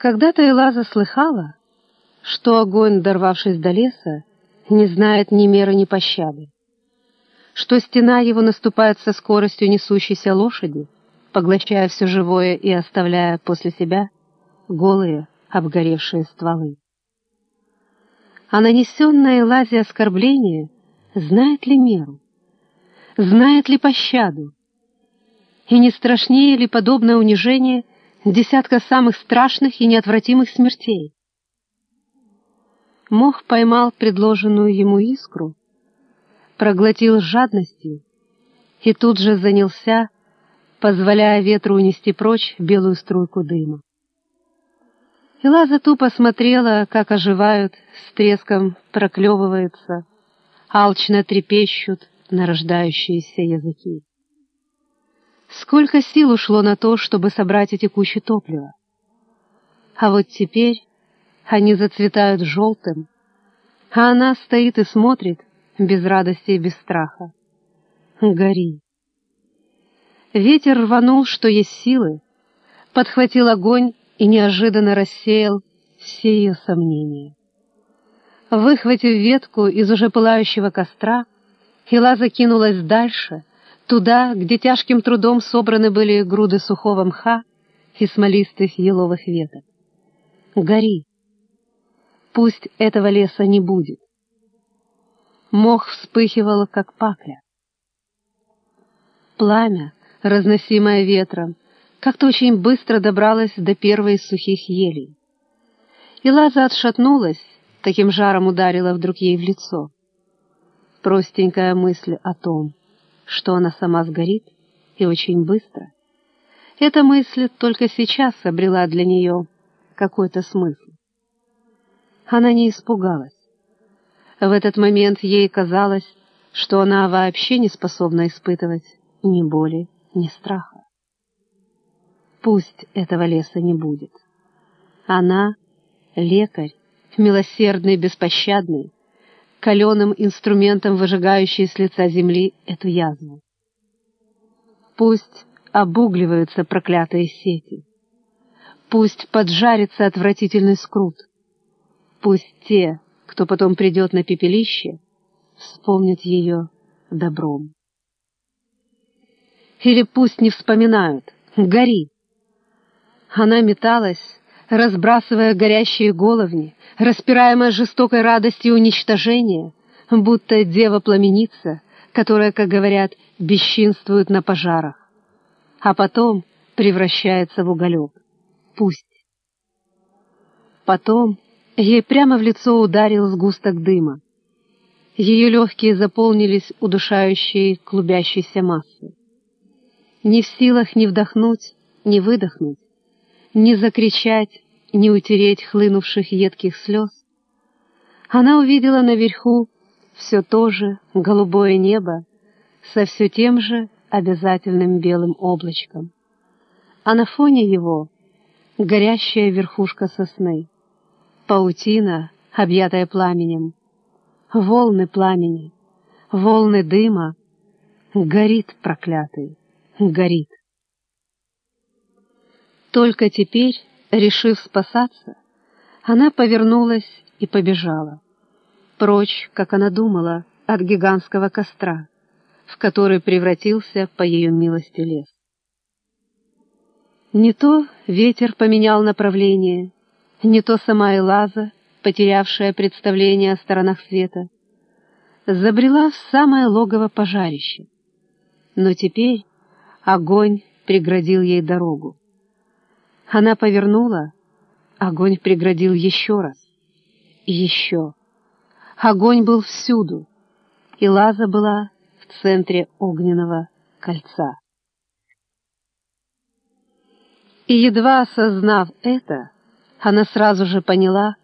Когда-то Элаза слыхала, что огонь, дорвавшись до леса, не знает ни меры, ни пощады, что стена его наступает со скоростью несущейся лошади, поглощая все живое и оставляя после себя голые, обгоревшие стволы. А нанесенное Элазе оскорбление знает ли меру? Знает ли пощаду? И не страшнее ли подобное унижение десятка самых страшных и неотвратимых смертей? Мох поймал предложенную ему искру, проглотил жадностью и тут же занялся, позволяя ветру унести прочь белую струйку дыма. И Лаза тупо смотрела, как оживают, с треском проклевываются, алчно трепещут нарождающиеся языки. Сколько сил ушло на то, чтобы собрать эти кучи топлива. А вот теперь они зацветают желтым, а она стоит и смотрит без радости и без страха. Гори. Ветер рванул, что есть силы, подхватил огонь и неожиданно рассеял все ее сомнения. Выхватив ветку из уже пылающего костра, Хила закинулась дальше, туда, где тяжким трудом собраны были груды сухого мха и смолистых еловых веток. Гори! Пусть этого леса не будет. Мох вспыхивал, как пакля. Пламя, разносимое ветром, как-то очень быстро добралась до первой сухих елей. И Лаза отшатнулась, таким жаром ударила вдруг ей в лицо. Простенькая мысль о том, что она сама сгорит, и очень быстро. Эта мысль только сейчас обрела для нее какой-то смысл. Она не испугалась. В этот момент ей казалось, что она вообще не способна испытывать ни боли, ни страха. Пусть этого леса не будет. Она — лекарь, милосердный, беспощадный, каленым инструментом выжигающий с лица земли эту язву. Пусть обугливаются проклятые сети. Пусть поджарится отвратительный скрут. Пусть те, кто потом придет на пепелище, вспомнят ее добром. Или пусть не вспоминают, гори, она металась, разбрасывая горящие головни, распираемая жестокой радостью уничтожения, будто дева-пламеница, которая, как говорят, бесчинствует на пожарах, а потом превращается в уголек. Пусть. Потом ей прямо в лицо ударил сгусток дыма. Ее легкие заполнились удушающей клубящейся массой. Ни в силах ни вдохнуть, ни выдохнуть, не закричать, не утереть хлынувших едких слез. Она увидела наверху все то же голубое небо со все тем же обязательным белым облачком, а на фоне его горящая верхушка сосны, паутина, объятая пламенем, волны пламени, волны дыма, горит проклятый, горит. Только теперь, решив спасаться, она повернулась и побежала. Прочь, как она думала, от гигантского костра, в который превратился по ее милости лес. Не то ветер поменял направление, не то сама Элаза, потерявшая представление о сторонах света, забрела в самое логово пожарища. Но теперь огонь преградил ей дорогу. Она повернула, огонь преградил еще раз. Еще. Огонь был всюду, и Лаза была в центре огненного кольца. И едва осознав это, она сразу же поняла,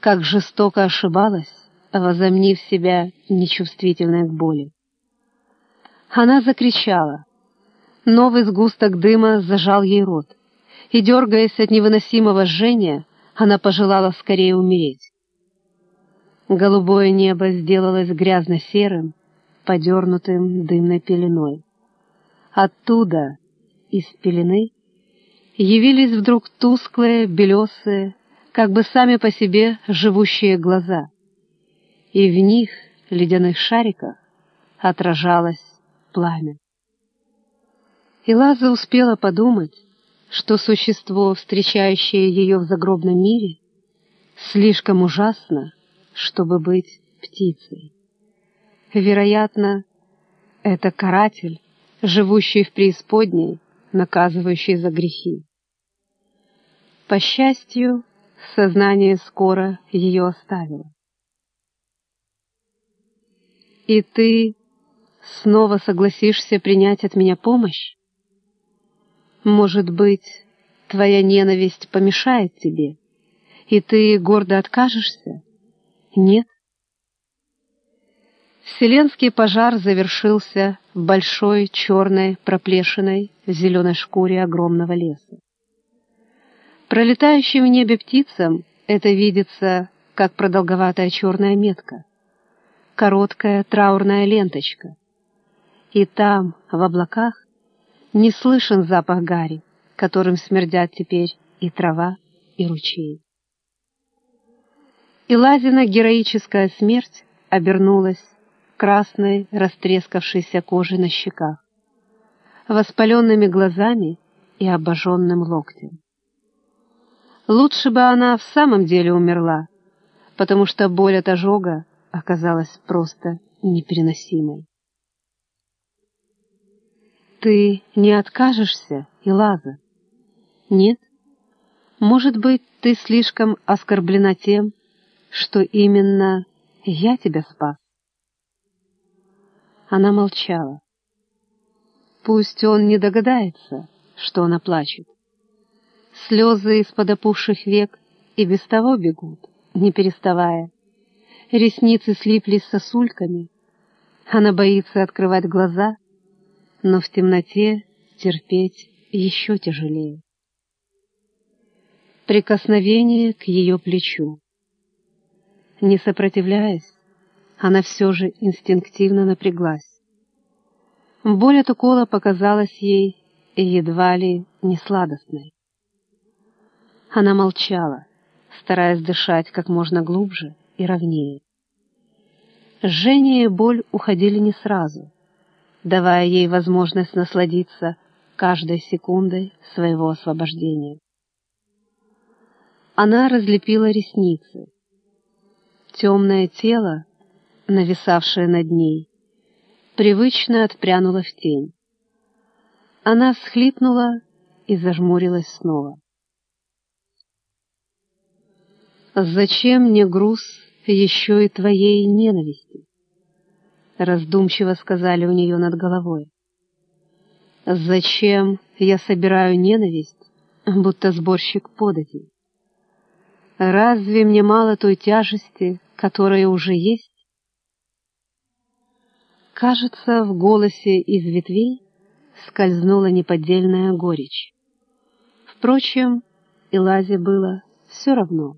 как жестоко ошибалась, возомнив себя нечувствительной к боли. Она закричала. Новый сгусток дыма зажал ей рот и, дергаясь от невыносимого жжения, она пожелала скорее умереть. Голубое небо сделалось грязно-серым, подернутым дымной пеленой. Оттуда, из пелены, явились вдруг тусклые, белесые, как бы сами по себе живущие глаза, и в них, ледяных шариках, отражалось пламя. И Лаза успела подумать, что существо, встречающее ее в загробном мире, слишком ужасно, чтобы быть птицей. Вероятно, это каратель, живущий в преисподней, наказывающий за грехи. По счастью, сознание скоро ее оставило. «И ты снова согласишься принять от меня помощь? Может быть, твоя ненависть помешает тебе, и ты гордо откажешься? Нет?» Вселенский пожар завершился большой черной проплешиной в зеленой шкуре огромного леса. Пролетающим в небе птицам это видится, как продолговатая черная метка, короткая траурная ленточка. И там, в облаках, не слышен запах гари, которым смердят теперь и трава, и ручей. И Лазина героическая смерть обернулась красной, растрескавшейся кожей на щеках, воспаленными глазами и обожженным локтем. Лучше бы она в самом деле умерла, потому что боль от ожога оказалась просто непереносимой. «Ты не откажешься, Илаза?» «Нет? Может быть, ты слишком оскорблена тем, что именно я тебя спас?» Она молчала. Пусть он не догадается, что она плачет. Слезы из-под опухших век и без того бегут, не переставая. Ресницы слиплись сосульками. Она боится открывать глаза, но в темноте терпеть еще тяжелее. Прикосновение к ее плечу. Не сопротивляясь, она все же инстинктивно напряглась. Боль от укола показалась ей едва ли не сладостной. Она молчала, стараясь дышать как можно глубже и ровнее. Жжение и боль уходили не сразу, давая ей возможность насладиться каждой секундой своего освобождения. Она разлепила ресницы. Темное тело нависавшая над ней, привычно отпрянула в тень. Она всхлипнула и зажмурилась снова. «Зачем мне груз еще и твоей ненависти?» Раздумчиво сказали у нее над головой. «Зачем я собираю ненависть, будто сборщик податей? Разве мне мало той тяжести, которая уже есть?» Кажется, в голосе из ветвей скользнула неподдельная горечь. Впрочем, Элазе было все равно.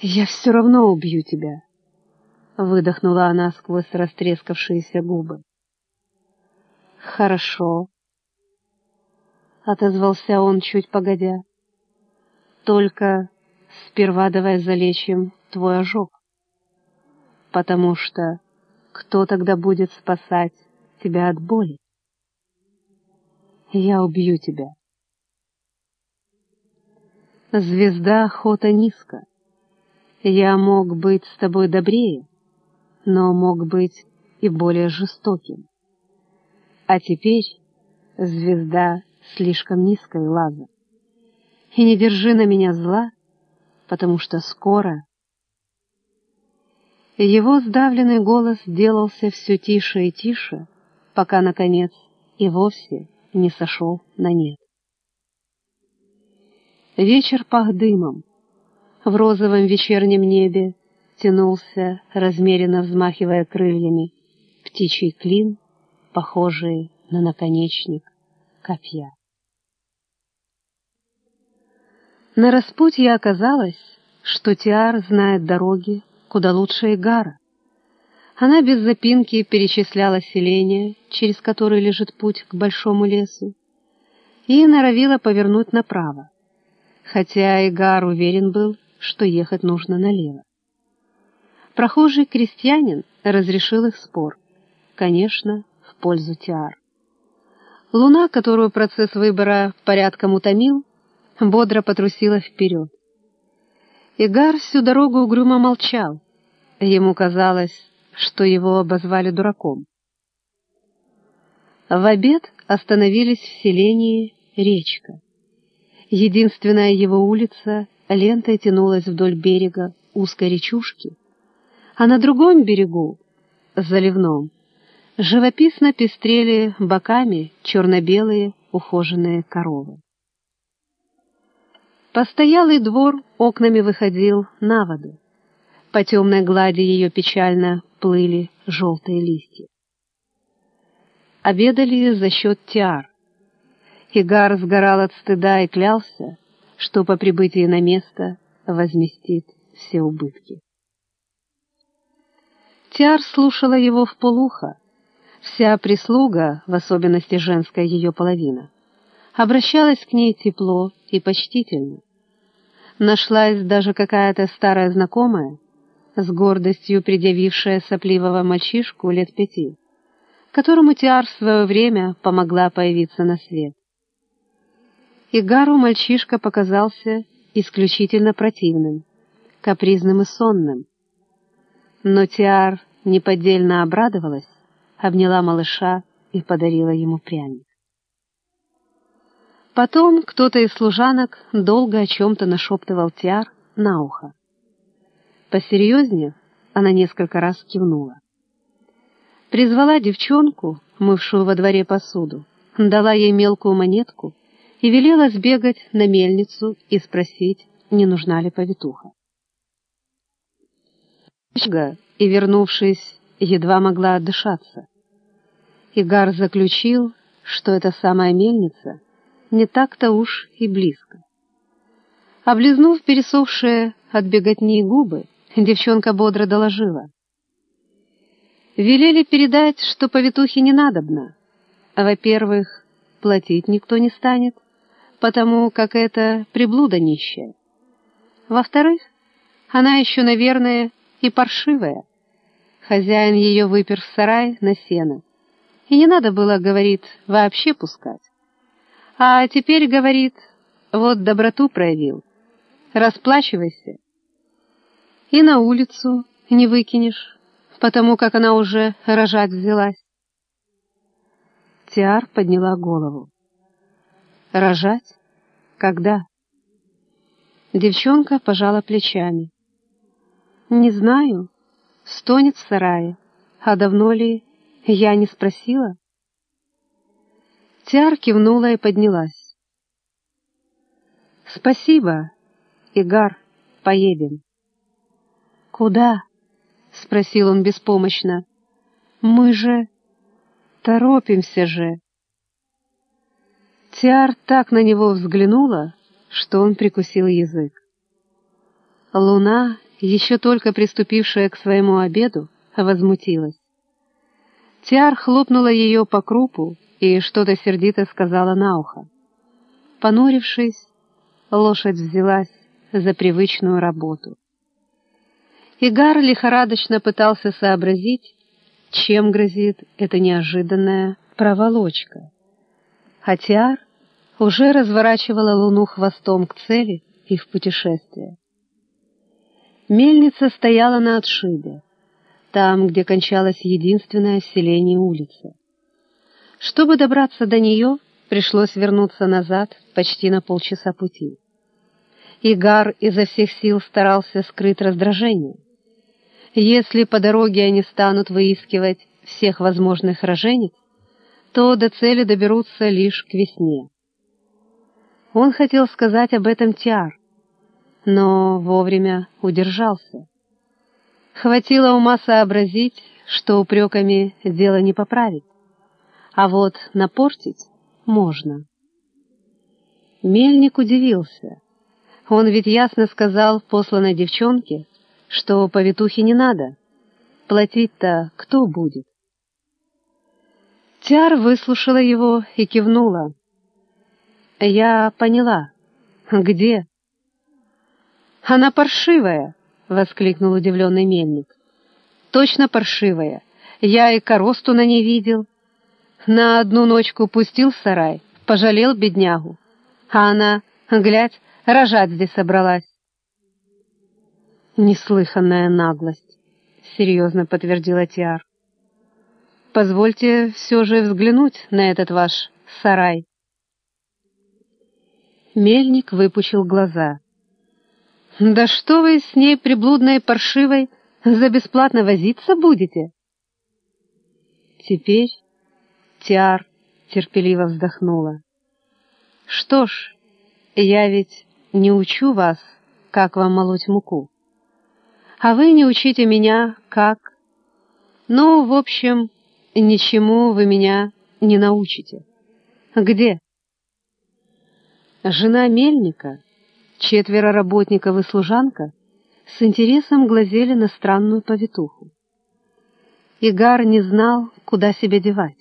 «Я все равно убью тебя», — выдохнула она сквозь растрескавшиеся губы. «Хорошо», — отозвался он чуть погодя. «Только сперва давай залечим твой ожог, потому что кто тогда будет спасать тебя от боли? Я убью тебя. Звезда охота низко. Я мог быть с тобой добрее, но мог быть и более жестоким. А теперь звезда слишком низкая, Лаза. И не держи на меня зла, потому что скоро его сдавленный голос делался все тише и тише, пока, наконец, и вовсе не сошел на нет. Вечер пах дымом. В розовом вечернем небе тянулся, размеренно взмахивая крыльями, птичий клин, похожий на наконечник копья. На распутье оказалось, что Тиар знает дороги куда лучше Игара. Она без запинки перечисляла селения, через которые лежит путь к большому лесу, и норовила повернуть направо, хотя Игар уверен был, что ехать нужно налево. Прохожий крестьянин разрешил их спор, конечно, в пользу Тиар. Луна, которую процесс выбора порядком утомил, бодро потрусила вперед. Игар всю дорогу угрюмо молчал. Ему казалось, что его обозвали дураком. В обед остановились в селении Речка. Единственная его улица лентой тянулась вдоль берега узкой речушки, а на другом берегу, заливном, живописно пестрели боками черно-белые ухоженные коровы. Постоялый двор окнами выходил на воду. По темной глади ее печально плыли желтые листья. Обедали за счет тиар. Игар сгорал от стыда и клялся, что по прибытии на место возместит все убытки. Тиар слушала его в полухо. Вся прислуга, в особенности женская ее половина, обращалась к ней тепло и почтительно. Нашлась даже какая-то старая знакомая, с гордостью предъявившая сопливого мальчишку лет пяти, которому Тиар в свое время помогла появиться на свет. Игару мальчишка показался исключительно противным, капризным и сонным. Но Тиар неподдельно обрадовалась, обняла малыша и подарила ему пряник. Потом кто-то из служанок долго о чем-то нашептывал Тиар на ухо. Посерьезнее она несколько раз кивнула. Призвала девчонку, мывшую во дворе посуду, дала ей мелкую монетку и велела сбегать на мельницу и спросить, не нужна ли повитуха. И, вернувшись, едва могла отдышаться. Игар заключил, что эта самая мельница не так-то уж и близко. Облизнув пересохшие от беготни губы, девчонка бодро доложила. Велели передать, что повитухе не надобно. Во-первых, платить никто не станет, потому как это приблуда нищая. Во-вторых, она еще, наверное, и паршивая. Хозяин ее выпер в сарай на сено, и не надо было, говорит, вообще пускать. А теперь, говорит, вот доброту проявил, расплачивайся. И на улицу не выкинешь, потому как она уже рожать взялась. Тиар подняла голову. Рожать? Когда? Девчонка пожала плечами. Не знаю, стонет в сарае, а давно ли, я не спросила. Тиар кивнула и поднялась. «Спасибо, Игар, поедем». «Куда?» — спросил он беспомощно. «Мы же... торопимся же». Тиар так на него взглянула, что он прикусил язык. Луна, еще только приступившая к своему обеду, возмутилась. Тиар хлопнула ее по крупу и что-то сердито сказала на ухо. Понурившись, лошадь взялась за привычную работу. Игар лихорадочно пытался сообразить, чем грозит эта неожиданная проволочка. Хотя уже разворачивала луну хвостом к цели их путешествия. Мельница стояла на отшибе, там, где кончалась единственная селение улица. Чтобы добраться до нее, пришлось вернуться назад почти на полчаса пути. Игар изо всех сил старался скрыть раздражение. Если по дороге они станут выискивать всех возможных роженец, то до цели доберутся лишь к весне. Он хотел сказать об этом Тиар, но вовремя удержался. Хватило ума сообразить, что упреками дело не поправить, а вот напортить можно. Мельник удивился. Он ведь ясно сказал посланной девчонке, что повитухе не надо. Платить-то кто будет? Тяр выслушала его и кивнула. Я поняла. Где? Она паршивая, воскликнул удивленный мельник. Точно паршивая. Я и коросту на ней видел. На одну ночку пустил в сарай, пожалел беднягу. А она, глядь, рожать здесь собралась. Неслыханная наглость, серьезно подтвердила Тиар. Позвольте все же взглянуть на этот ваш сарай. Мельник выпучил глаза. «Да что вы с ней, приблудной паршивой, за бесплатно возиться будете?» Теперь Тиар терпеливо вздохнула. «Что ж, я ведь не учу вас, как вам молоть муку. А вы не учите меня, как... Ну, в общем, ничему вы меня не научите. Где?» Жена мельника, четверо работников и служанка с интересом глазели на странную повитуху. Игар не знал, куда себя девать.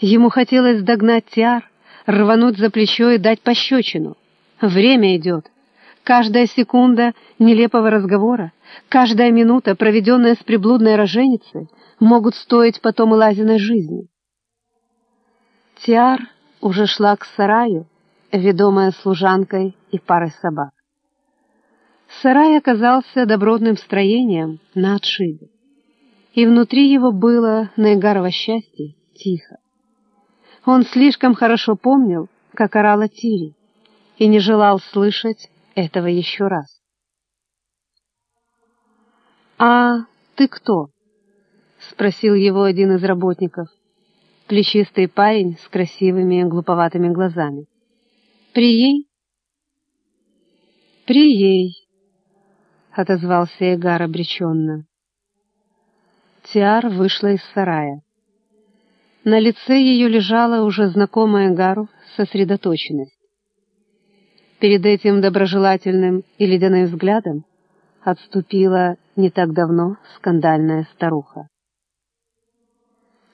Ему хотелось догнать Тиар, рвануть за плечо и дать пощечину. Время идет. Каждая секунда нелепого разговора, каждая минута, проведенная с приблудной роженицей, могут стоить потом и Лазиной жизни. Тиар уже шла к сараю, ведомая служанкой и парой собак. Сарай оказался добротным строением на отшибе, и внутри его было, на Игарово счастье, тихо. Он слишком хорошо помнил, как орала Тири, и не желал слышать этого еще раз. «А ты кто?» — спросил его один из работников, плечистый парень с красивыми глуповатыми глазами. Прией? Прией, отозвался Эгар обреченно. Тиар вышла из сарая. На лице ее лежала уже знакомая Гару сосредоточенность. Перед этим доброжелательным и ледяным взглядом отступила не так давно скандальная старуха.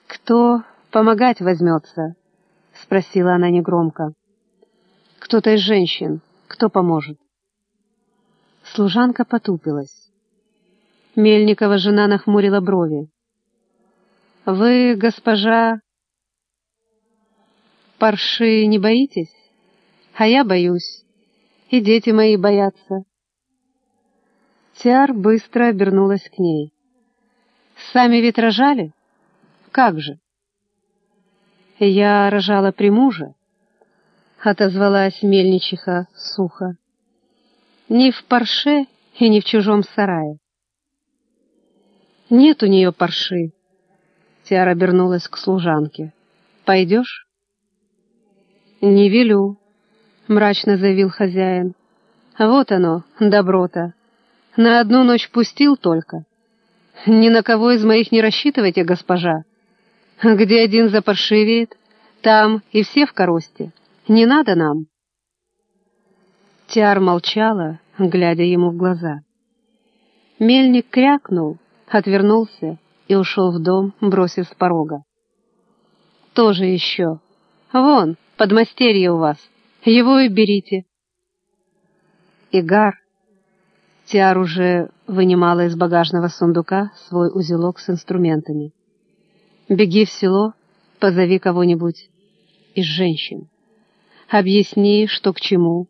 «Кто помогать возьмется?» — спросила она негромко. Кто-то из женщин. Кто поможет? Служанка потупилась. Мельникова жена нахмурила брови. «Вы, госпожа, парши не боитесь? А я боюсь. И дети мои боятся». Тиар быстро обернулась к ней. «Сами ведь рожали? Как же?» «Я рожала при муже. — отозвалась мельничиха сухо. «Ни в парше и ни в чужом сарае». «Нет у нее парши», — Тиара обернулась к служанке. «Пойдешь?» «Не велю», — мрачно заявил хозяин. «Вот оно, доброта. На одну ночь пустил только. Ни на кого из моих не рассчитывайте, госпожа. Где один запаршивеет, там и все в коросте». Не надо нам!» Тиар молчала, глядя ему в глаза. Мельник крякнул, отвернулся и ушел в дом, бросив с порога. «Тоже еще. Вон, подмастерье у вас. Его и берите». «Игар!» Тиар уже вынимала из багажного сундука свой узелок с инструментами. «Беги в село, позови кого-нибудь из женщин». Объясни, что к чему.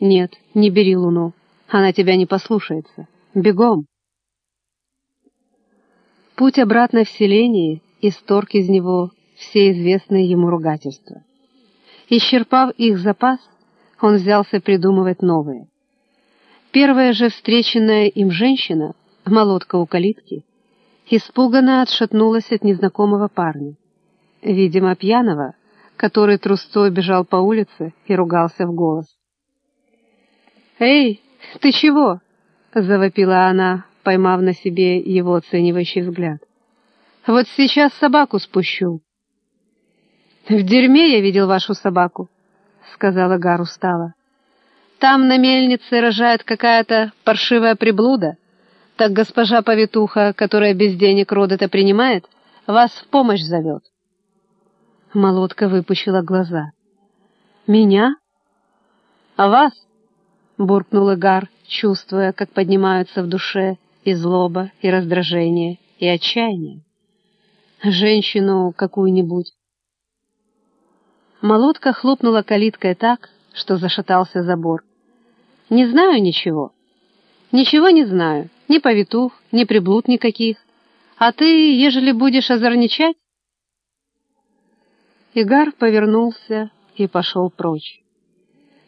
Нет, не бери луну. Она тебя не послушается. Бегом. Путь обратно в селение исторг из него все известные ему ругательства. Исчерпав их запас, он взялся придумывать новые. Первая же встреченная им женщина, молотка у калитки, испуганно отшатнулась от незнакомого парня. Видимо, пьяного, который трусцой бежал по улице и ругался в голос. «Эй, ты чего?» — завопила она, поймав на себе его оценивающий взгляд. «Вот сейчас собаку спущу». «В дерьме я видел вашу собаку», — сказала Гар устало. «Там на мельнице рожает какая-то паршивая приблуда, так госпожа повитуха, которая без денег роды-то принимает, вас в помощь зовет». Молодка выпучила глаза. «Меня?» «А вас?» — буркнул Игар, чувствуя, как поднимаются в душе и злоба, и раздражение, и отчаяние. «Женщину какую-нибудь». Молотка хлопнула калиткой так, что зашатался забор. «Не знаю ничего. Ничего не знаю. Ни повитух, ни приблуд никаких. А ты, ежели будешь озорничать...» Игар повернулся и пошел прочь.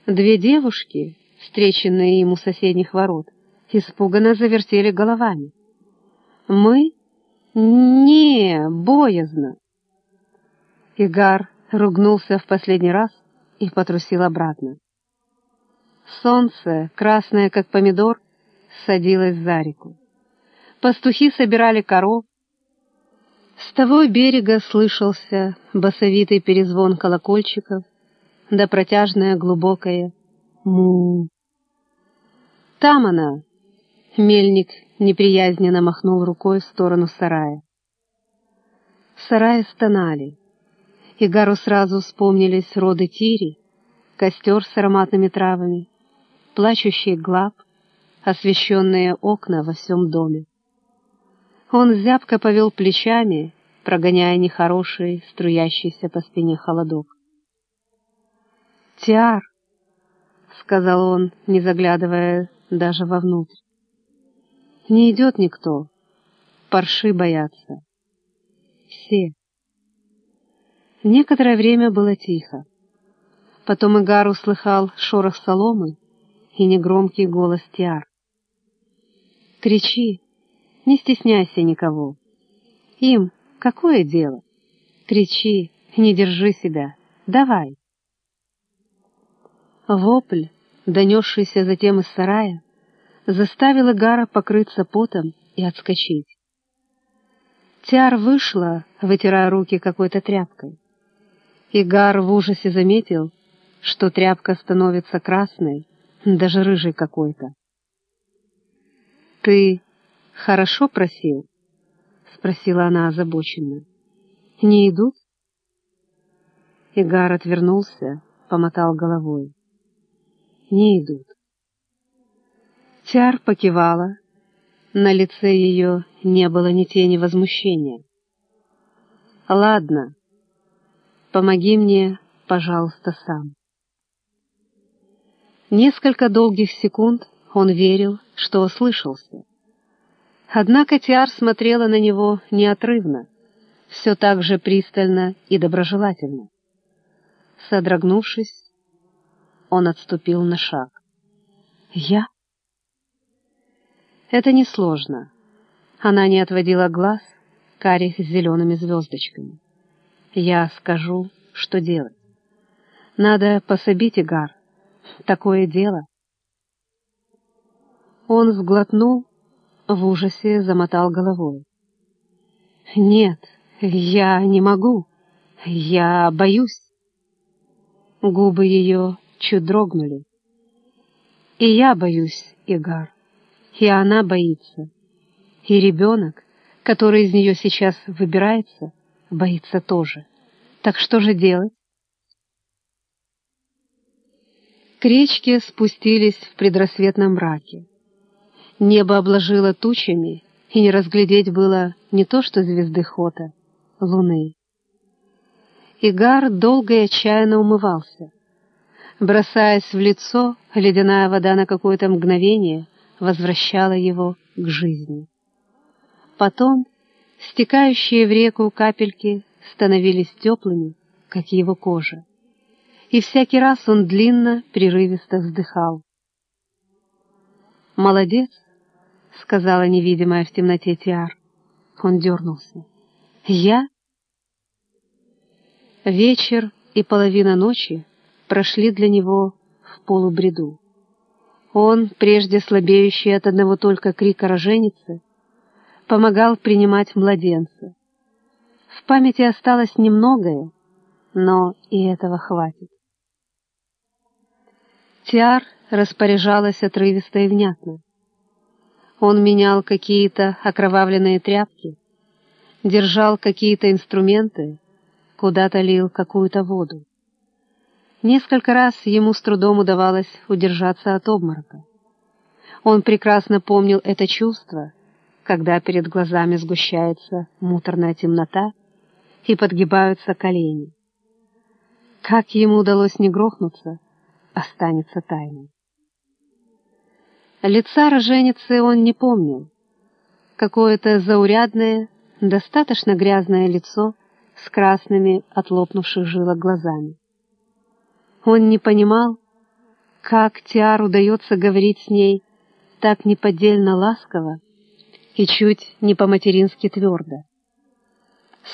Две девушки, встреченные ему соседних ворот, испуганно завертели головами. «Мы? Не, боязно!» Игар ругнулся в последний раз и потрусил обратно. Солнце, красное как помидор, садилось за реку. Пастухи собирали коров. С того берега слышался басовитый перезвон колокольчиков, да протяжное глубокое му. Там она! Мельник неприязненно махнул рукой в сторону сарая. В сарае стонали. Игару сразу вспомнились роды Тири, костер с ароматными травами, плачущий глаб, освещенные окна во всем доме. Он зябко повел плечами, прогоняя нехороший, струящийся по спине холодок. «Тиар!» — сказал он, не заглядывая даже вовнутрь. «Не идет никто. Парши боятся. Все». Некоторое время было тихо. Потом Игар услыхал шорох соломы и негромкий голос Тиар. «Кричи, не стесняйся никого. Им какое дело? Кричи, не держи себя, давай!» Вопль, донесшийся затем из сарая, заставил Игара покрыться потом и отскочить. Тиар вышла, вытирая руки какой-то тряпкой. Игар в ужасе заметил, что тряпка становится красной, даже рыжей какой-то. «Ты хорошо просил?» — спросила она озабоченно. «Не идут?» Игар отвернулся, помотал головой. «Не идут». Тяр покивала. На лице ее не было ни тени возмущения. «Ладно», Помоги мне, пожалуйста, сам. Несколько долгих секунд он верил, что ослышался. Однако Тиар смотрела на него неотрывно, все так же пристально и доброжелательно. Содрогнувшись, он отступил на шаг. «Я?» Это несложно. Она не отводила глаз, карих с зелеными звездочками. Я скажу, что делать. Надо пособить Игар. Такое дело. Он сглотнул, в ужасе замотал головой. «Нет, я не могу. Я боюсь». Губы ее чуть дрогнули. «И я боюсь, Игар, и она боится. И ребенок, который из нее сейчас выбирается, боится тоже. Так что же делать? К речке спустились в предрассветном мраке. Небо обложило тучами, и не разглядеть было не то что звезды Хота, луны. Игар долго и отчаянно умывался. Бросаясь в лицо, ледяная вода на какое-то мгновение возвращала его к жизни. Потом Стекающие в реку капельки становились теплыми, как его кожа. И всякий раз он длинно, прерывисто вздыхал. «Молодец», — сказала невидимая в темноте Тиар. Он дернулся. «Я?» Вечер и половина ночи прошли для него в полубреду. Он, прежде слабеющий от одного только крика роженицы, помогал принимать младенца. В памяти осталось немногое, но и этого хватит. Тиар распоряжалась отрывисто и внятно. Он менял какие-то окровавленные тряпки, держал какие-то инструменты, куда-то лил какую-то воду. Несколько раз ему с трудом удавалось удержаться от обморока. Он прекрасно помнил это чувство, когда перед глазами сгущается муторная темнота и подгибаются колени. Как ему удалось не грохнуться, останется тайной. Лица роженицы он не помнил. Какое-то заурядное, достаточно грязное лицо с красными от лопнувших жилок глазами. Он не понимал, как Тиар удается говорить с ней так неподдельно ласково и чуть не по-матерински твердо.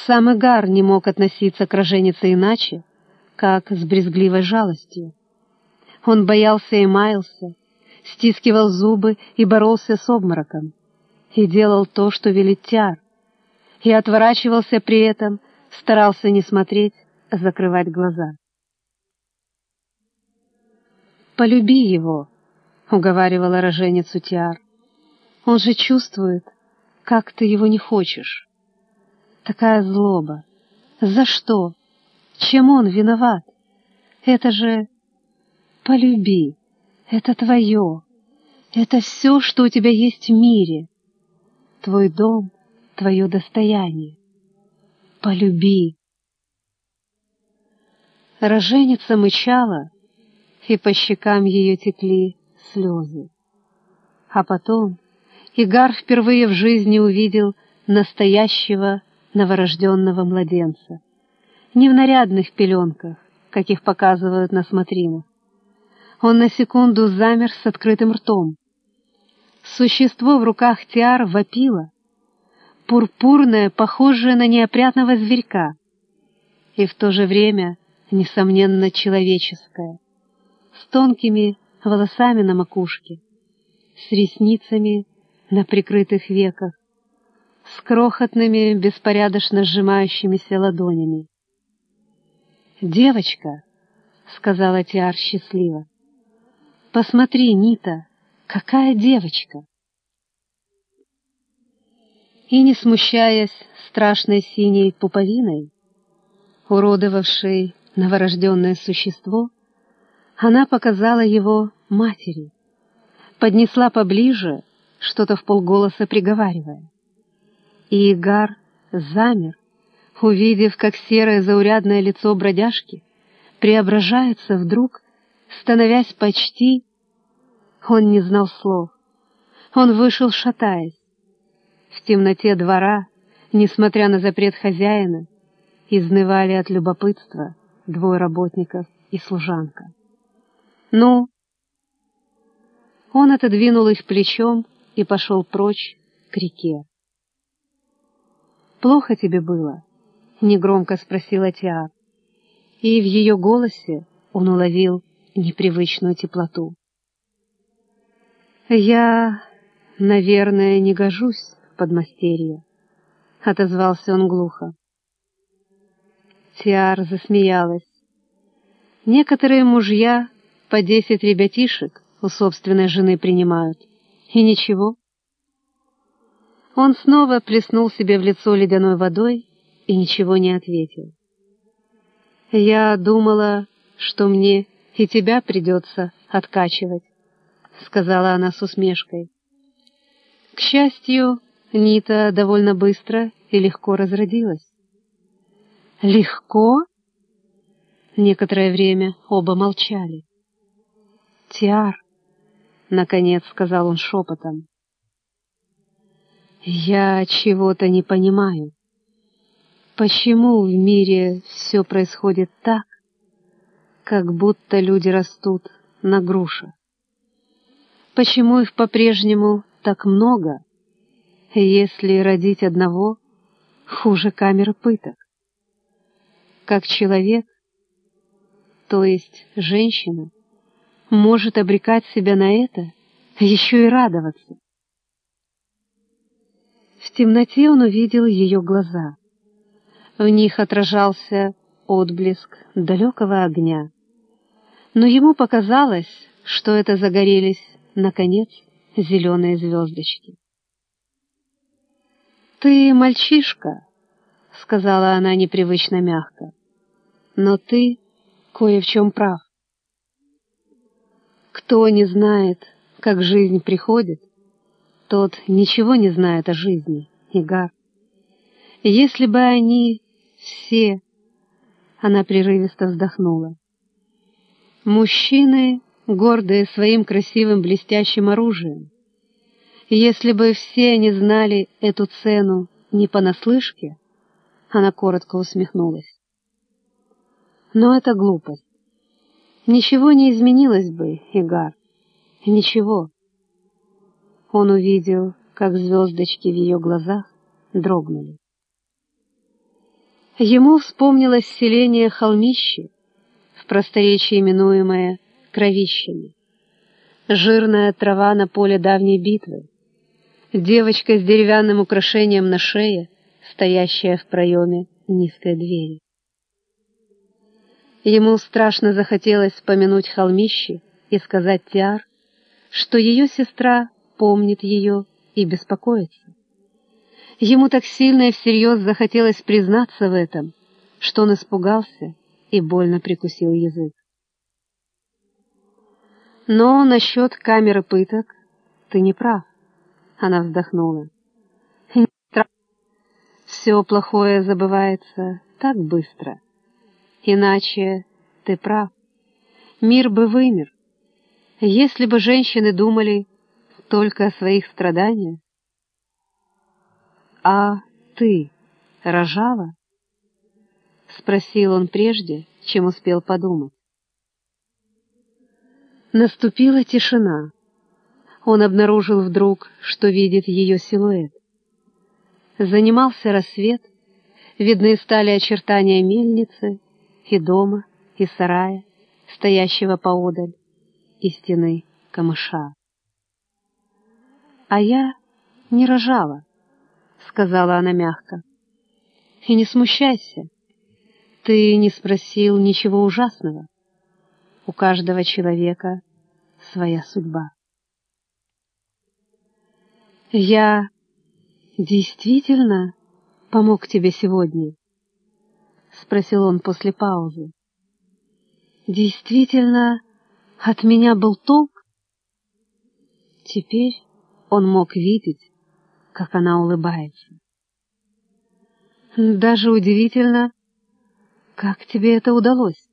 Сам Игар не мог относиться к роженице иначе, как с брезгливой жалостью. Он боялся и маялся, стискивал зубы и боролся с обмороком, и делал то, что велит Тиар, и отворачивался при этом, старался не смотреть, а закрывать глаза. «Полюби его», — уговаривала роженицу Тиар. «Он же чувствует, как ты его не хочешь. Такая злоба. За что? Чем он виноват? Это же... Полюби. Это твое. Это все, что у тебя есть в мире. Твой дом, твое достояние. Полюби. Роженица мычала, и по щекам ее текли слезы. А потом Игар впервые в жизни увидел настоящего новорожденного младенца. Не в нарядных пеленках, каких показывают на смотринах. Он на секунду замер с открытым ртом. Существо в руках Тиар вопило, пурпурное, похожее на неопрятного зверька, и в то же время, несомненно, человеческое с тонкими волосами на макушке, с ресницами на прикрытых веках, с крохотными, беспорядочно сжимающимися ладонями. «Девочка», — сказала Тиар счастливо, — «посмотри, Нита, какая девочка!» И, не смущаясь страшной синей пуповиной, уродовавшей новорожденное существо, — она показала его матери, поднесла поближе, что-то в полголоса приговаривая. И Игар замер, увидев, как серое заурядное лицо бродяжки преображается вдруг, становясь почти... Он не знал слов. Он вышел, шатаясь. В темноте двора, несмотря на запрет хозяина, изнывали от любопытства двое работников и служанка. «Ну?» Он отодвинул их плечом и пошел прочь к реке. «Плохо тебе было?» — негромко спросила Тиар, и в ее голосе он уловил непривычную теплоту. «Я, наверное, не гожусь в подмастерье», — отозвался он глухо. Тиар засмеялась. Некоторые мужья по десять ребятишек у собственной жены принимают. И ничего. Он снова плеснул себе в лицо ледяной водой и ничего не ответил. «Я думала, что мне и тебя придется откачивать», — сказала она с усмешкой. К счастью, Нита довольно быстро и легко разродилась. «Легко?» Некоторое время оба молчали. Тиар, — наконец сказал он шепотом, — я чего-то не понимаю. Почему в мире все происходит так, как будто люди растут на грушах? Почему их по-прежнему так много, если родить одного хуже камеры пыток? Как человек, то есть женщина, может обрекать себя на это, еще и радоваться. В темноте он увидел ее глаза. В них отражался отблеск далекого огня. Но ему показалось, что это загорелись, наконец, зеленые звездочки. «Ты мальчишка», — сказала она непривычно мягко, — «но ты кое в чем прав. Кто не знает, как жизнь приходит, тот ничего не знает о жизни, Игар. Если бы они все... Она прерывисто вздохнула. Мужчины, гордые своим красивым блестящим оружием. Если бы все они знали эту цену не понаслышке, она коротко усмехнулась. Но это глупость. Ничего не изменилось бы, Игар. Ничего. Он увидел, как звездочки в ее глазах дрогнули. Ему вспомнилось селение Холмищи, в просторечии именуемое Кровищами. Жирная трава на поле давней битвы. Девочка с деревянным украшением на шее, стоящая в проеме низкой двери. Ему страшно захотелось вспомянуть холмище и сказать Тиар, что ее сестра помнит ее и беспокоится. Ему так сильно и всерьез захотелось признаться в этом, что он испугался и больно прикусил язык. Но насчет камеры пыток ты не прав, — она вздохнула. Все плохое забывается так быстро. Иначе ты прав. Мир бы вымер. Если бы женщины думали только о своих страданиях. А ты рожала? Спросил он прежде, чем успел подумать. Наступила тишина. Он обнаружил вдруг, что видит ее силуэт. Занимался рассвет, видны стали очертания мельницы, и дома, и сарая, стоящего поодаль, и стены камыша. «А я не рожала», — сказала она мягко. «И не смущайся, ты не спросил ничего ужасного. У каждого человека своя судьба». «Я действительно помог тебе сегодня?» — спросил он после паузы. «Действительно, от меня был толк?» Теперь он мог видеть, как она улыбается. «Даже удивительно, как тебе это удалось,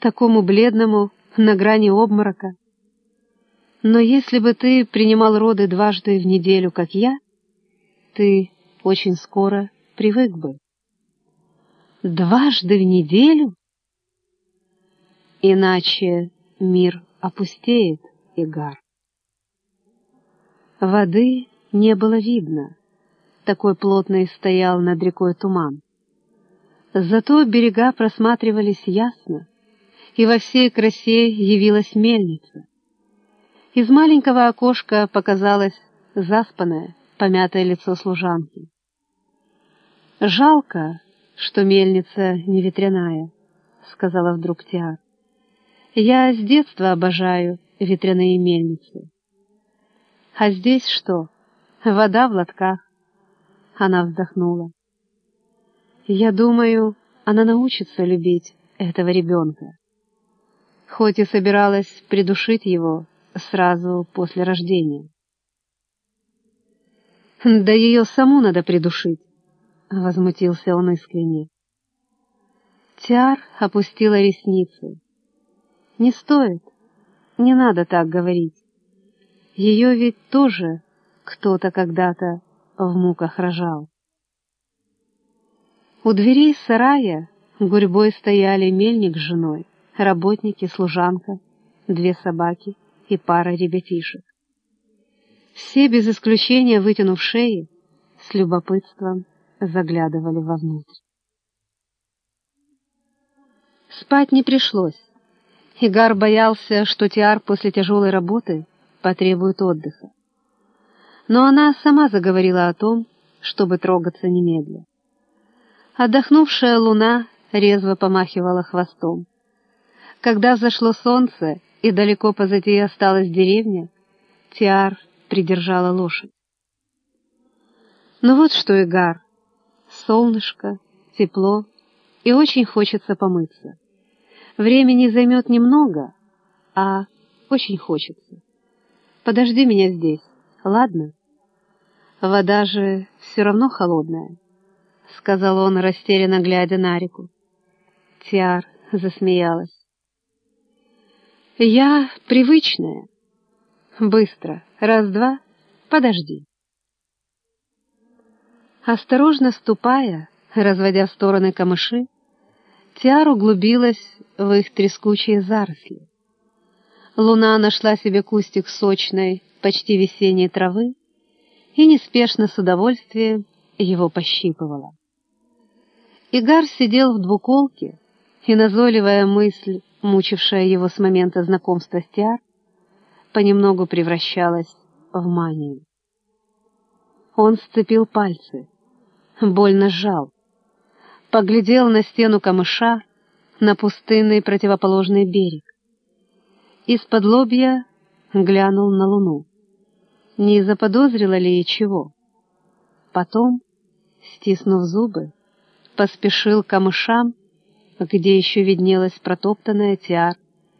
такому бледному, на грани обморока. Но если бы ты принимал роды дважды в неделю, как я, ты очень скоро привык бы. Дважды в неделю? Иначе мир опустеет, Игар. Воды не было видно, такой плотный стоял над рекой туман. Зато берега просматривались ясно, и во всей красе явилась мельница. Из маленького окошка показалось заспанное, помятое лицо служанки. Жалко, что мельница не ветряная, — сказала вдруг Тиар. Я с детства обожаю ветряные мельницы. А здесь что? Вода в лотках. Она вздохнула. Я думаю, она научится любить этого ребенка. Хоть и собиралась придушить его сразу после рождения. Да ее саму надо придушить. — возмутился он искренне. Тиар опустила ресницы. «Не стоит, не надо так говорить. Ее ведь тоже кто-то когда-то в муках рожал». У дверей сарая гурьбой стояли мельник с женой, работники, служанка, две собаки и пара ребятишек. Все без исключения вытянув шеи, с любопытством заглядывали вовнутрь. Спать не пришлось. Игар боялся, что Тиар после тяжелой работы потребует отдыха. Но она сама заговорила о том, чтобы трогаться немедля. Отдохнувшая луна резво помахивала хвостом. Когда взошло солнце и далеко позади осталась деревня, Тиар придержала лошадь. Ну вот что, Игар, солнышко, тепло и очень хочется помыться. Времени займет немного, а очень хочется. Подожди меня здесь, ладно? Вода же все равно холодная, — сказал он, растерянно глядя на реку. Тиар засмеялась. Я привычная. Быстро. Раз-два. Подожди. Осторожно ступая, разводя в стороны камыши, Тиар углубилась в их трескучие заросли. Луна нашла себе кустик сочной, почти весенней травы и неспешно с удовольствием его пощипывала. Игар сидел в двуколке, и назойливая мысль, мучившая его с момента знакомства с Тиар, понемногу превращалась в манию. Он сцепил пальцы, больно сжал, поглядел на стену камыша, на пустынный противоположный берег. Из-под лобья глянул на луну. Не заподозрила ли и чего? Потом, стиснув зубы, поспешил к камышам, где еще виднелась протоптанная тиар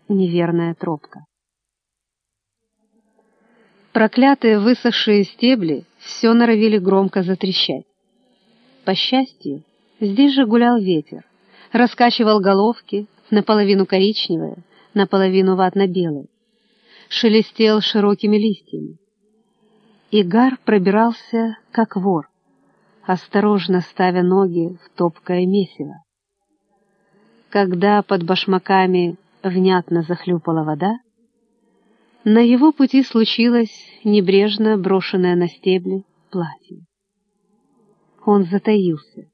неверная тропка. Проклятые высохшие стебли все норовили громко затрещать. По счастью, здесь же гулял ветер, раскачивал головки, наполовину коричневые, наполовину ватно-белые, шелестел широкими листьями. Игар пробирался, как вор, осторожно ставя ноги в топкое месиво. Когда под башмаками внятно захлюпала вода, на его пути случилось небрежно брошенное на стебли платье. Он затаился.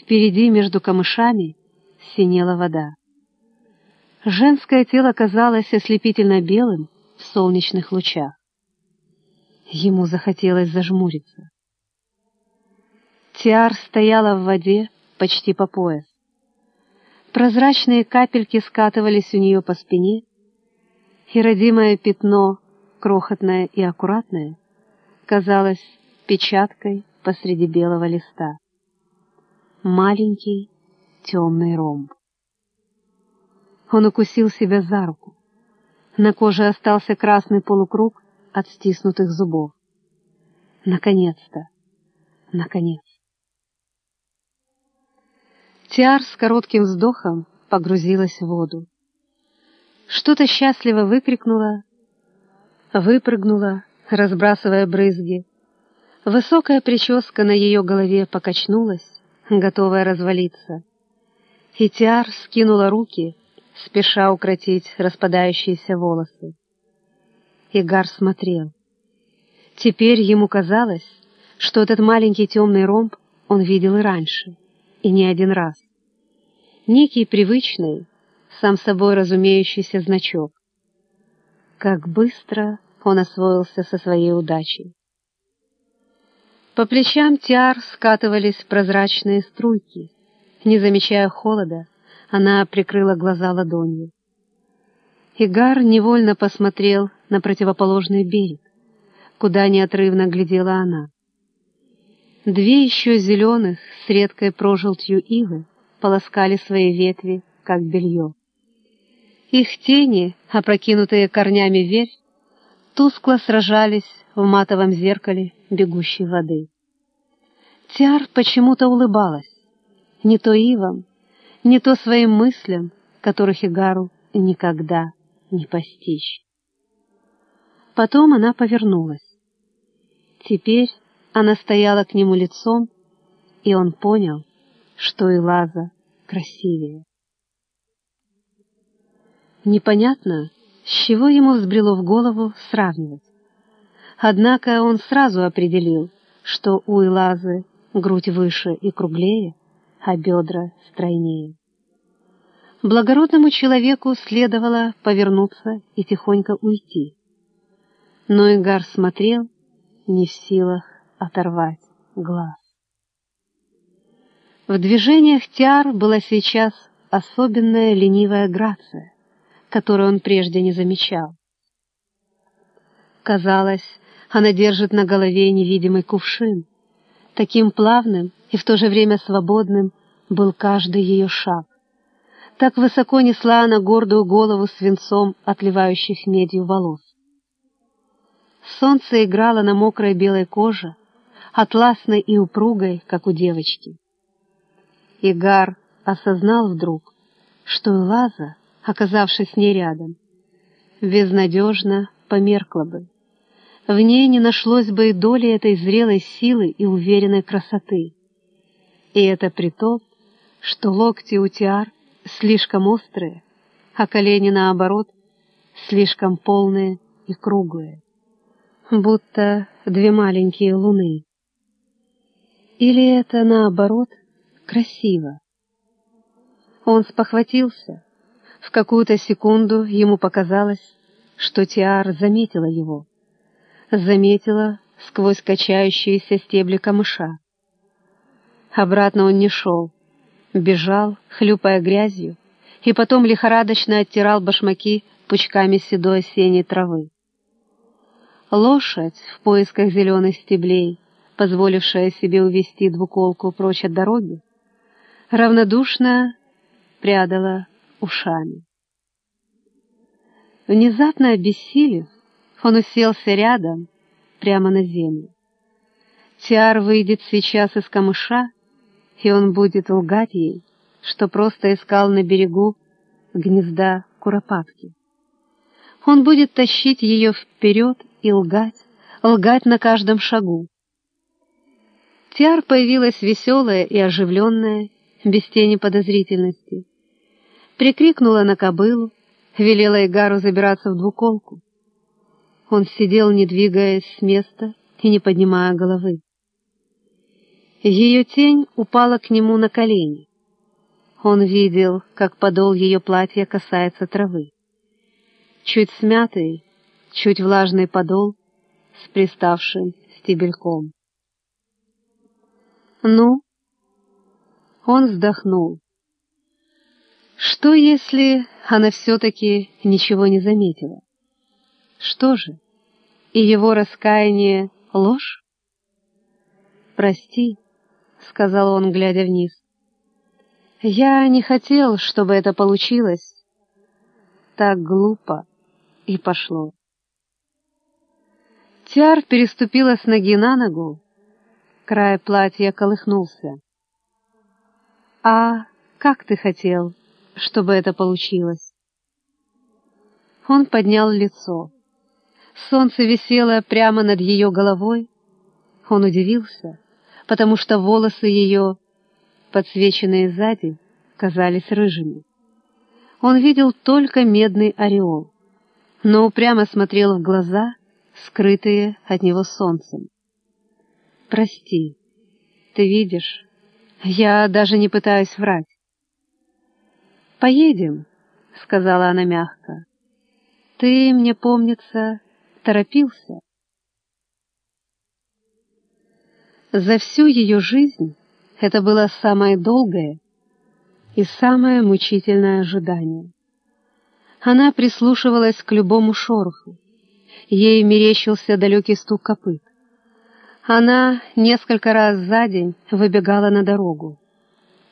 Впереди между камышами синела вода. Женское тело казалось ослепительно белым в солнечных лучах. Ему захотелось зажмуриться. Тиар стояла в воде почти по пояс. Прозрачные капельки скатывались у нее по спине, и родимое пятно, крохотное и аккуратное, казалось печаткой посреди белого листа. Маленький темный ромб. Он укусил себя за руку. На коже остался красный полукруг от стиснутых зубов. Наконец-то! Наконец! Тиар с коротким вздохом погрузилась в воду. Что-то счастливо выкрикнула, выпрыгнула, разбрасывая брызги. Высокая прическа на ее голове покачнулась, готовая развалиться. И Тиар скинула руки, спеша укротить распадающиеся волосы. Игар смотрел. Теперь ему казалось, что этот маленький темный ромб он видел и раньше, и не один раз. Некий привычный, сам собой разумеющийся значок. Как быстро он освоился со своей удачей. По плечам тиар скатывались прозрачные струйки. Не замечая холода, она прикрыла глаза ладонью. Игар невольно посмотрел на противоположный берег, куда неотрывно глядела она. Две еще зеленых с редкой прожелтью ивы полоскали свои ветви, как белье. Их тени, опрокинутые корнями вверх, тускло сражались в матовом зеркале бегущей воды. Тиар почему-то улыбалась, не то ивам, не то своим мыслям, которых Игару никогда не постичь. Потом она повернулась. Теперь она стояла к нему лицом, и он понял, что и Лаза красивее. Непонятно, с чего ему взбрело в голову сравнивать. Однако он сразу определил, что у Илазы грудь выше и круглее, а бедра стройнее. Благородному человеку следовало повернуться и тихонько уйти. Но Игар смотрел, не в силах оторвать глаз. В движениях Тиар была сейчас особенная ленивая грация, которую он прежде не замечал. Казалось, она держит на голове невидимый кувшин. Таким плавным и в то же время свободным был каждый ее шаг. Так высоко несла она гордую голову свинцом, отливающих медью волос. Солнце играло на мокрой белой коже, атласной и упругой, как у девочки. Игар осознал вдруг, что Лаза, оказавшись с рядом, безнадежно померкла бы. В ней не нашлось бы и доли этой зрелой силы и уверенной красоты. И это при том, что локти у Тиар слишком острые, а колени, наоборот, слишком полные и круглые, будто две маленькие луны. Или это, наоборот, красиво? Он спохватился. В какую-то секунду ему показалось, что Тиар заметила его. Заметила сквозь качающиеся стебли камыша. Обратно он не шел, бежал, хлюпая грязью, и потом лихорадочно оттирал башмаки пучками седой осенней травы. Лошадь в поисках зеленых стеблей, позволившая себе увести двуколку прочь от дороги, равнодушно прядала ушами. Внезапно обессилев, он уселся рядом, прямо на землю. Тиар выйдет сейчас из камыша, и он будет лгать ей, что просто искал на берегу гнезда куропатки. Он будет тащить ее вперед и лгать, лгать на каждом шагу. Тиар появилась веселая и оживленная, без тени подозрительности. Прикрикнула на кобылу, велела Игару забираться в двуколку. Он сидел, не двигаясь с места и не поднимая головы. Ее тень упала к нему на колени. Он видел, как подол ее платья касается травы. Чуть смятый, чуть влажный подол с приставшим стебельком. «Ну?» Он вздохнул. Что, если она все-таки ничего не заметила? Что же, и его раскаяние — ложь? «Прости», — сказал он, глядя вниз. «Я не хотел, чтобы это получилось. Так глупо и пошло». Тиар переступила с ноги на ногу, край платья колыхнулся. «А как ты хотел, чтобы это получилось?» Он поднял лицо. Солнце висело прямо над ее головой. Он удивился, потому что волосы ее, подсвеченные сзади, казались рыжими. Он видел только медный ореол, но упрямо смотрел в глаза, скрытые от него солнцем. «Прости, ты видишь, я даже не пытаюсь врать». «Поедем», — сказала она мягко. «Ты, мне помнится, торопился. За всю ее жизнь это было самое долгое и самое мучительное ожидание. Она прислушивалась к любому шороху. Ей мерещился далекий стук копыт. Она несколько раз за день выбегала на дорогу.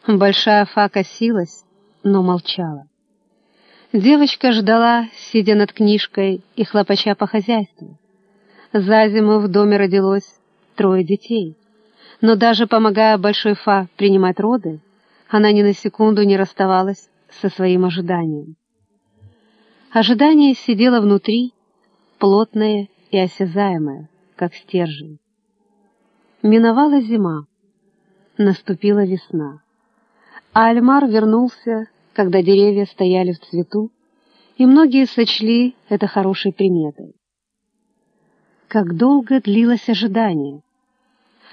Большая фа косилась, но молчала. Девочка ждала, сидя над книжкой и хлопача по хозяйству. За зиму в доме родилось трое детей. Но даже помогая Большой Фа принимать роды, она ни на секунду не расставалась со своим ожиданием. Ожидание сидело внутри, плотное и осязаемое, как стержень. Миновала зима, наступила весна. А Альмар вернулся когда деревья стояли в цвету, и многие сочли это хорошей приметой. Как долго длилось ожидание,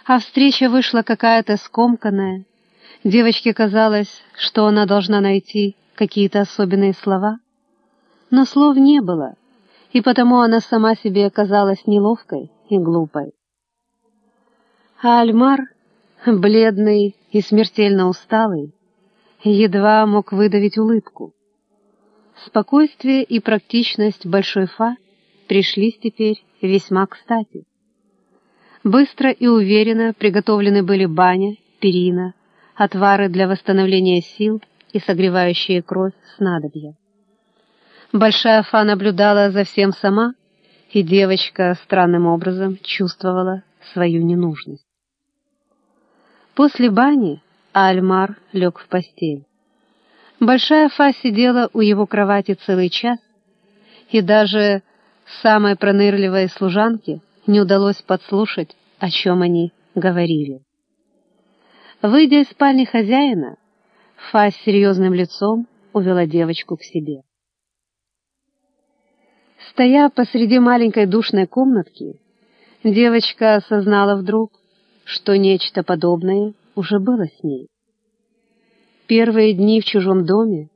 а встреча вышла какая-то скомканная, девочке казалось, что она должна найти какие-то особенные слова, но слов не было, и потому она сама себе оказалась неловкой и глупой. А Альмар, бледный и смертельно усталый, едва мог выдавить улыбку. Спокойствие и практичность Большой Фа пришлись теперь весьма кстати. Быстро и уверенно приготовлены были баня, перина, отвары для восстановления сил и согревающие кровь снадобья. Большая Фа наблюдала за всем сама, и девочка странным образом чувствовала свою ненужность. После бани Альмар лег в постель. Большая Фа сидела у его кровати целый час, и даже самой пронырливой служанке не удалось подслушать, о чем они говорили. Выйдя из спальни хозяина, Фа с серьезным лицом увела девочку к себе. Стоя посреди маленькой душной комнатки, девочка осознала вдруг, что нечто подобное уже было с ней. Первые дни в чужом доме,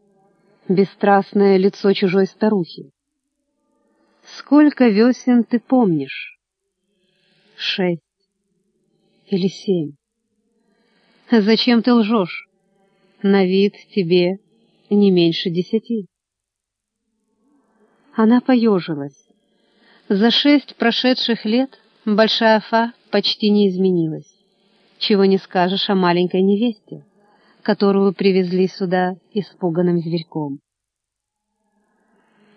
бесстрастное лицо чужой старухи. Сколько весен ты помнишь? Шесть или семь. Зачем ты лжешь? На вид тебе не меньше десяти. Она поежилась. За шесть прошедших лет большая Фа почти не изменилась. Чего не скажешь о маленькой невесте, которую привезли сюда испуганным зверьком.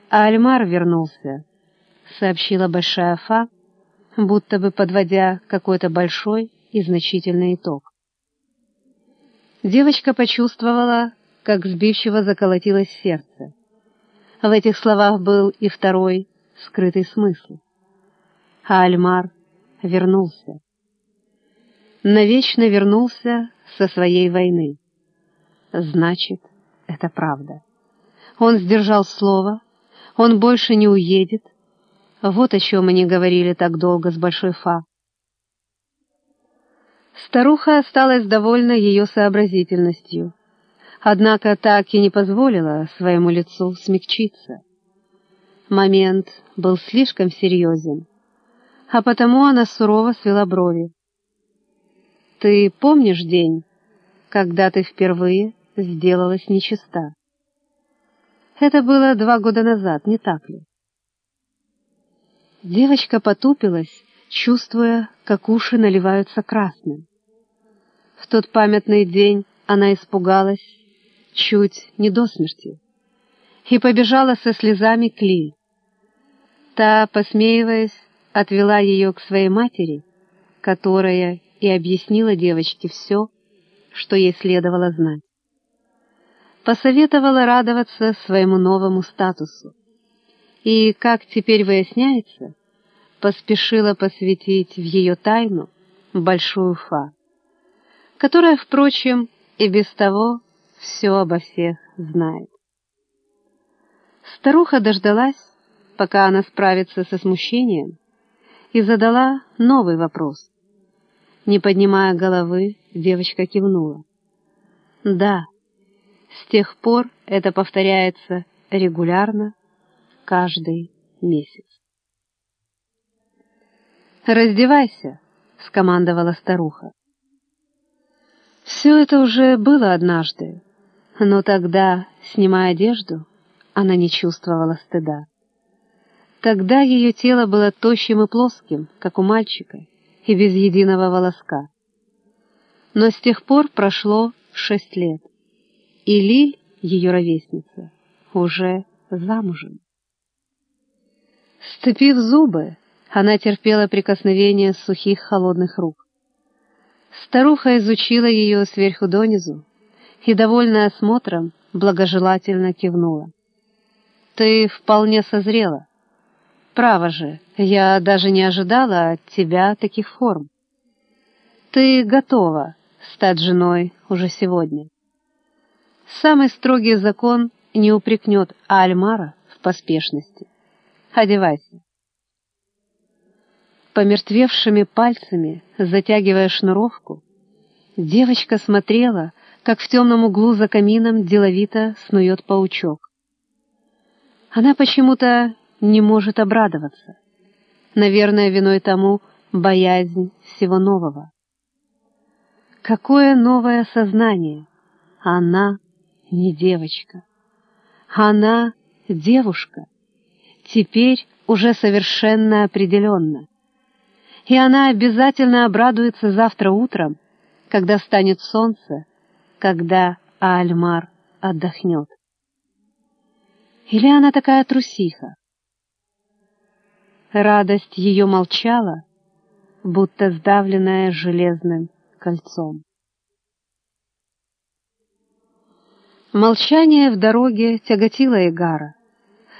А Альмар вернулся, сообщила большая Фа, будто бы подводя какой-то большой и значительный итог. Девочка почувствовала, как сбивчиво заколотилось сердце. В этих словах был и второй скрытый смысл. А Альмар вернулся. Навечно вернулся со своей войны. Значит, это правда. Он сдержал слово, он больше не уедет. Вот о чем они говорили так долго с Большой Фа. Старуха осталась довольна ее сообразительностью однако так и не позволила своему лицу смягчиться. Момент был слишком серьезен, а потому она сурово свела брови. «Ты помнишь день, когда ты впервые сделалась нечиста?» Это было два года назад, не так ли? Девочка потупилась, чувствуя, как уши наливаются красным. В тот памятный день она испугалась чуть не до смерти, и побежала со слезами к Лиль. Та, посмеиваясь, отвела ее к своей матери, которая и объяснила девочке все, что ей следовало знать. Посоветовала радоваться своему новому статусу и, как теперь выясняется, поспешила посвятить в ее тайну большую Фа, которая, впрочем, и без того все обо всех знает. Старуха дождалась, пока она справится со смущением, и задала новый вопрос. Не поднимая головы, девочка кивнула. Да, с тех пор это повторяется регулярно каждый месяц. «Раздевайся», — скомандовала старуха. Все это уже было однажды, но тогда, снимая одежду, она не чувствовала стыда. Тогда ее тело было тощим и плоским, как у мальчика, и без единого волоска. Но с тех пор прошло шесть лет, и Лиль, ее ровесница, уже замужем. Сцепив зубы, она терпела прикосновение сухих холодных рук. Старуха изучила ее сверху донизу, и, довольная осмотром, благожелательно кивнула. «Ты вполне созрела. Право же, я даже не ожидала от тебя таких форм. Ты готова стать женой уже сегодня. Самый строгий закон не упрекнет Альмара в поспешности. Одевайся». Помертвевшими пальцами, затягивая шнуровку, девочка смотрела, как в темном углу за камином деловито снует паучок. Она почему-то не может обрадоваться. Наверное, виной тому боязнь всего нового. Какое новое сознание! Она не девочка. Она девушка. Теперь уже совершенно определенно. И она обязательно обрадуется завтра утром, когда станет солнце, когда Альмар отдохнет. Или она такая трусиха? Радость ее молчала, будто сдавленная железным кольцом. Молчание в дороге тяготило Игара,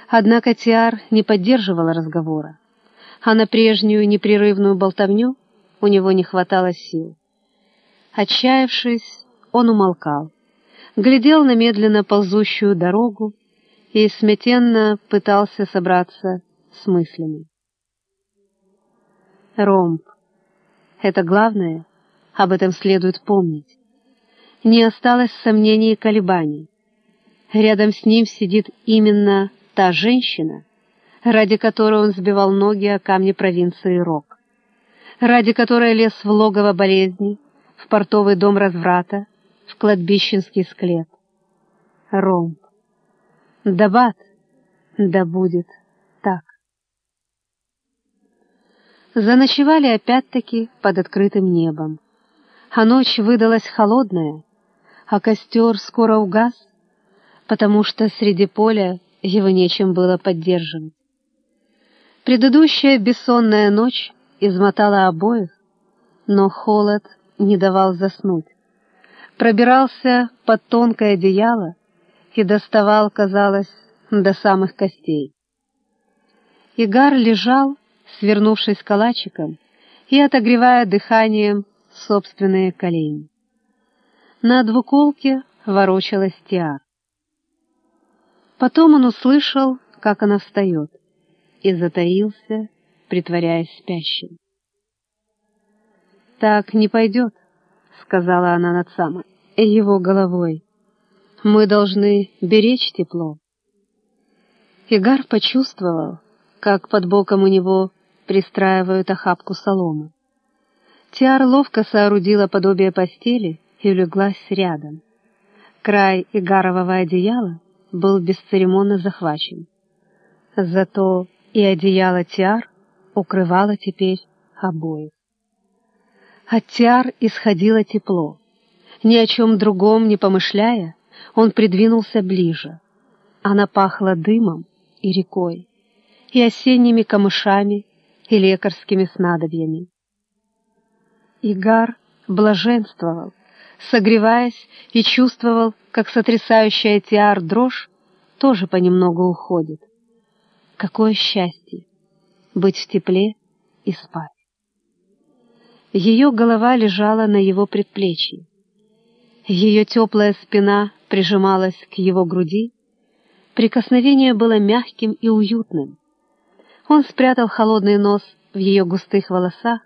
однако Тиар не поддерживал разговора, а на прежнюю непрерывную болтовню у него не хватало сил. Отчаявшись, он умолкал, глядел на медленно ползущую дорогу и смятенно пытался собраться с мыслями. Ромб. Это главное, об этом следует помнить. Не осталось сомнений и колебаний. Рядом с ним сидит именно та женщина, ради которой он сбивал ноги о камни провинции Рок, ради которой лез в логово болезни, в портовый дом разврата, в кладбищенский склеп. Ромб. Дабат, да будет так. Заночевали опять-таки под открытым небом, а ночь выдалась холодная, а костер скоро угас, потому что среди поля его нечем было поддерживать. Предыдущая бессонная ночь измотала обоих, но холод не давал заснуть. Пробирался под тонкое одеяло и доставал, казалось, до самых костей. Игар лежал, свернувшись калачиком и отогревая дыханием собственные колени. На двуколке ворочалась Тиар. Потом он услышал, как она встает, и затаился, притворяясь спящим. «Так не пойдет», — сказала она над самой его головой. «Мы должны беречь тепло». Игар почувствовал, как под боком у него пристраивают охапку соломы. Тиар ловко соорудила подобие постели и улеглась рядом. Край игарового одеяла был бесцеремонно захвачен. Зато и одеяло Тиар укрывало теперь обоих. От Тиар исходило тепло. Ни о чем другом не помышляя, он придвинулся ближе. Она пахла дымом и рекой, и осенними камышами, и лекарскими снадобьями. Игар блаженствовал, согреваясь и чувствовал, как сотрясающая Тиар дрожь тоже понемногу уходит. Какое счастье быть в тепле и спать. Ее голова лежала на его предплечье. Ее теплая спина прижималась к его груди. Прикосновение было мягким и уютным. Он спрятал холодный нос в ее густых волосах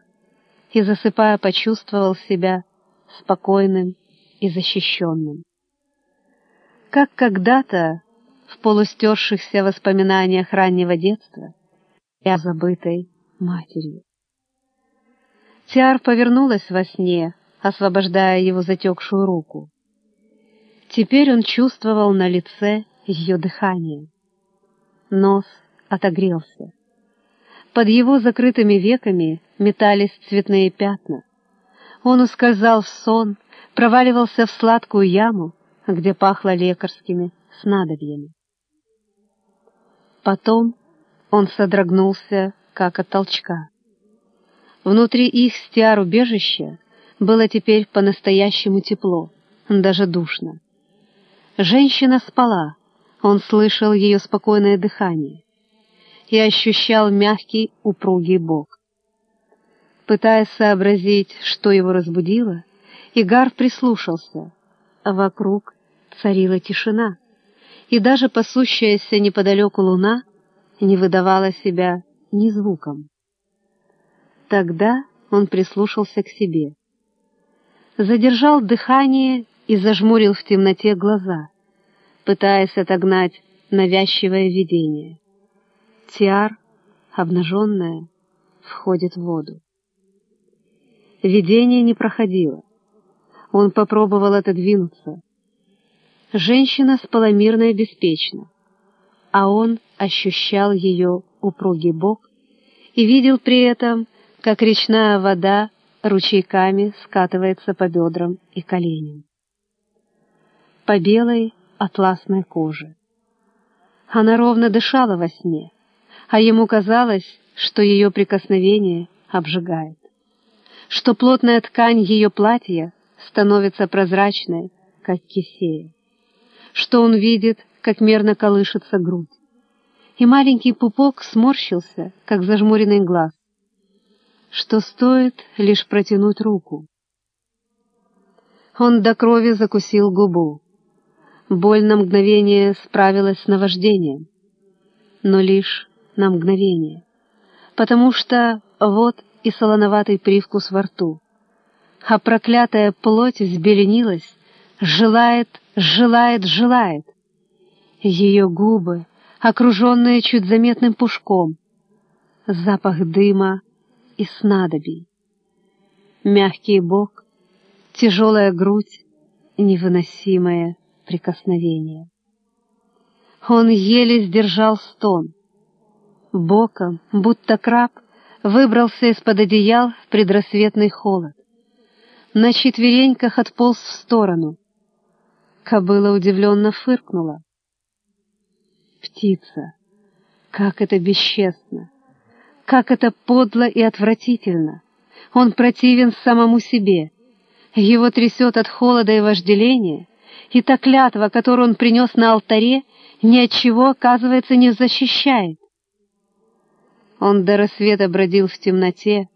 и, засыпая, почувствовал себя спокойным и защищенным. Как когда-то в полустершихся воспоминаниях раннего детства я забытой матерью. Тиар повернулась во сне, освобождая его затекшую руку. Теперь он чувствовал на лице ее дыхание. Нос отогрелся. Под его закрытыми веками метались цветные пятна. Он ускользал в сон, проваливался в сладкую яму, где пахло лекарскими снадобьями. Потом он содрогнулся, как от толчка. Внутри их стиар убежища было теперь по-настоящему тепло, даже душно. Женщина спала, он слышал ее спокойное дыхание и ощущал мягкий упругий бок. Пытаясь сообразить, что его разбудило, Игар прислушался. Вокруг царила тишина, и даже пасущаяся неподалеку луна не выдавала себя ни звуком. Тогда он прислушался к себе. Задержал дыхание и зажмурил в темноте глаза, пытаясь отогнать навязчивое видение. Тиар, обнаженная, входит в воду. Видение не проходило. Он попробовал отодвинуться. Женщина спала мирно и беспечно, а он ощущал ее упругий бок и видел при этом, как речная вода ручейками скатывается по бедрам и коленям. По белой, атласной кожи. Она ровно дышала во сне, а ему казалось, что ее прикосновение обжигает, что плотная ткань ее платья становится прозрачной, как кисея, что он видит, как мерно колышется грудь, и маленький пупок сморщился, как зажмуренный глаз, что стоит лишь протянуть руку. Он до крови закусил губу. Боль на мгновение справилась с наваждением, но лишь на мгновение, потому что вот и солоноватый привкус во рту, а проклятая плоть взбеленилась, желает, желает, желает. Ее губы, окруженные чуть заметным пушком, запах дыма и снадобий, мягкий бок, тяжелая грудь, невыносимое прикосновение. Он еле сдержал стон. Боком, будто краб, выбрался из-под одеял в предрассветный холод. На четвереньках отполз в сторону. Кобыла удивленно фыркнула. Птица! Как это бесчестно! Как это подло и отвратительно! Он противен самому себе. Его трясет от холода и вожделения, и та клятва, которую он принес на алтаре, ни от чего, оказывается, не защищает. Он до рассвета бродил в темноте,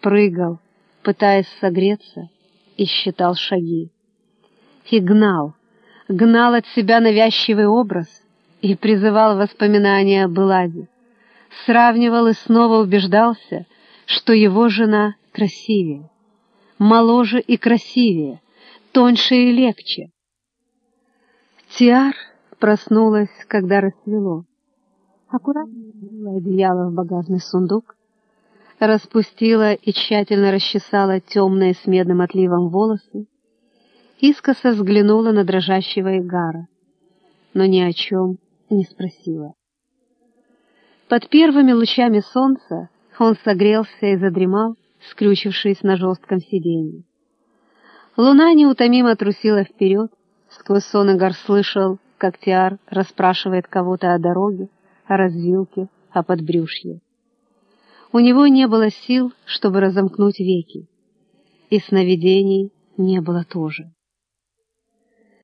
прыгал, пытаясь согреться, и считал шаги. И гнал, гнал от себя навязчивый образ и призывал воспоминания об Эладе, сравнивал и снова убеждался, что его жена красивее, моложе и красивее, тоньше и легче, Тиар проснулась, когда рассвело. Аккуратно вложила одеяло в багажный сундук, распустила и тщательно расчесала темные с медным отливом волосы, искоса взглянула на дрожащего Игара, но ни о чем не спросила. Под первыми лучами солнца он согрелся и задремал, скрючившись на жестком сиденье. Луна неутомимо трусила вперед, Сквозь сон Игорь слышал, как Тиар расспрашивает кого-то о дороге, о развилке, о подбрюшье. У него не было сил, чтобы разомкнуть веки, и сновидений не было тоже.